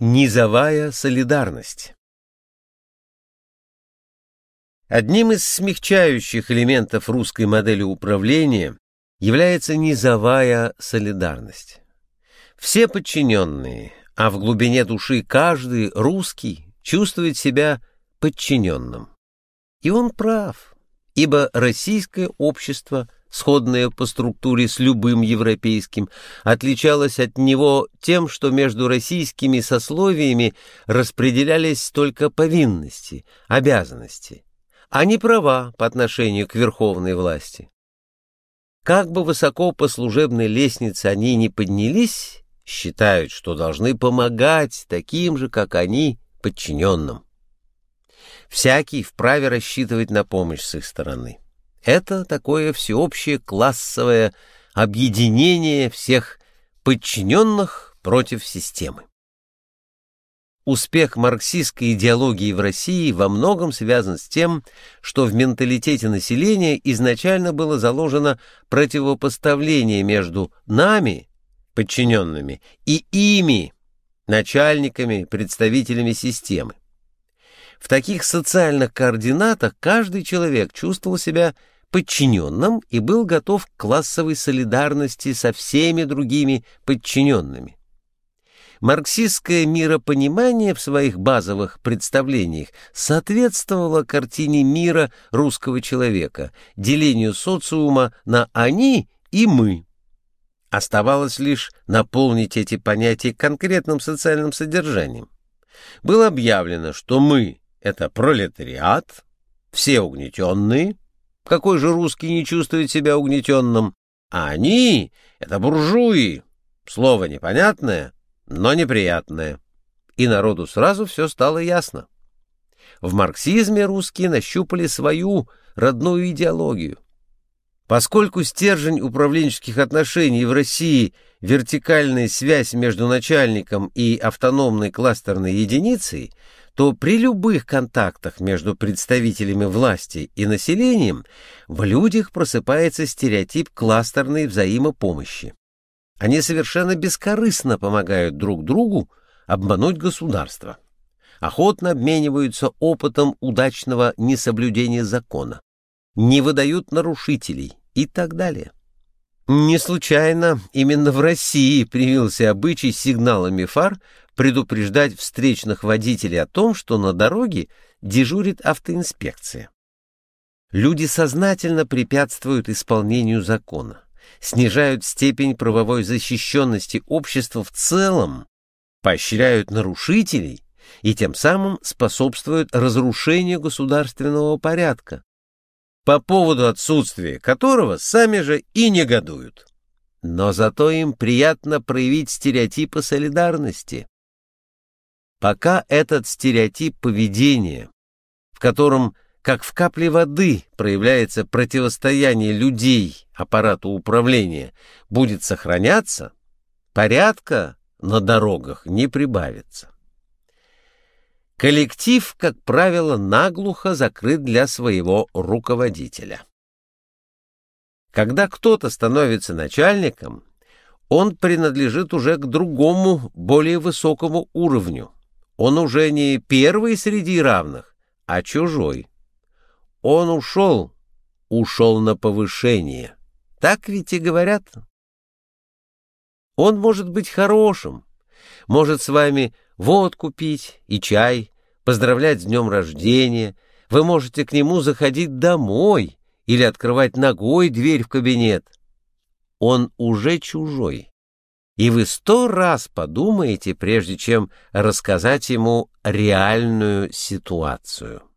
Низовая солидарность Одним из смягчающих элементов русской модели управления является низовая солидарность. Все подчиненные, а в глубине души каждый русский чувствует себя подчиненным. И он прав, ибо российское общество – сходное по структуре с любым европейским, отличалось от него тем, что между российскими сословиями распределялись только повинности, обязанности, а не права по отношению к верховной власти. Как бы высоко по служебной лестнице они ни поднялись, считают, что должны помогать таким же, как они, подчиненным. Всякий вправе рассчитывать на помощь с их стороны. Это такое всеобщее классовое объединение всех подчиненных против системы. Успех марксистской идеологии в России во многом связан с тем, что в менталитете населения изначально было заложено противопоставление между нами, подчиненными, и ими, начальниками, представителями системы. В таких социальных координатах каждый человек чувствовал себя подчиненным и был готов к классовой солидарности со всеми другими подчиненными. Марксистское миропонимание в своих базовых представлениях соответствовало картине мира русского человека, делению социума на «они» и «мы». Оставалось лишь наполнить эти понятия конкретным социальным содержанием. Было объявлено, что мы — это пролетариат, все угнетенные, какой же русский не чувствует себя угнетенным? А они — это буржуи. Слово непонятное, но неприятное. И народу сразу все стало ясно. В марксизме русские нащупали свою родную идеологию. Поскольку стержень управленческих отношений в России — вертикальная связь между начальником и автономной кластерной единицей — то при любых контактах между представителями власти и населением в людях просыпается стереотип кластерной взаимопомощи. Они совершенно бескорыстно помогают друг другу обмануть государство. Охотно обмениваются опытом удачного несоблюдения закона, не выдают нарушителей и так далее. Не случайно именно в России привился обычай сигналами фар предупреждать встречных водителей о том, что на дороге дежурит автоинспекция. Люди сознательно препятствуют исполнению закона, снижают степень правовой защищенности общества в целом, поощряют нарушителей и тем самым способствуют разрушению государственного порядка, по поводу отсутствия которого сами же и негодуют. Но зато им приятно проявить стереотипы солидарности, Пока этот стереотип поведения, в котором, как в капле воды, проявляется противостояние людей аппарату управления, будет сохраняться, порядка на дорогах не прибавится. Коллектив, как правило, наглухо закрыт для своего руководителя. Когда кто-то становится начальником, он принадлежит уже к другому, более высокому уровню – он уже не первый среди равных, а чужой. Он ушел, ушел на повышение. Так ведь и говорят. Он может быть хорошим, может с вами водку пить и чай, поздравлять с днем рождения. Вы можете к нему заходить домой или открывать ногой дверь в кабинет. Он уже чужой и вы сто раз подумаете, прежде чем рассказать ему реальную ситуацию.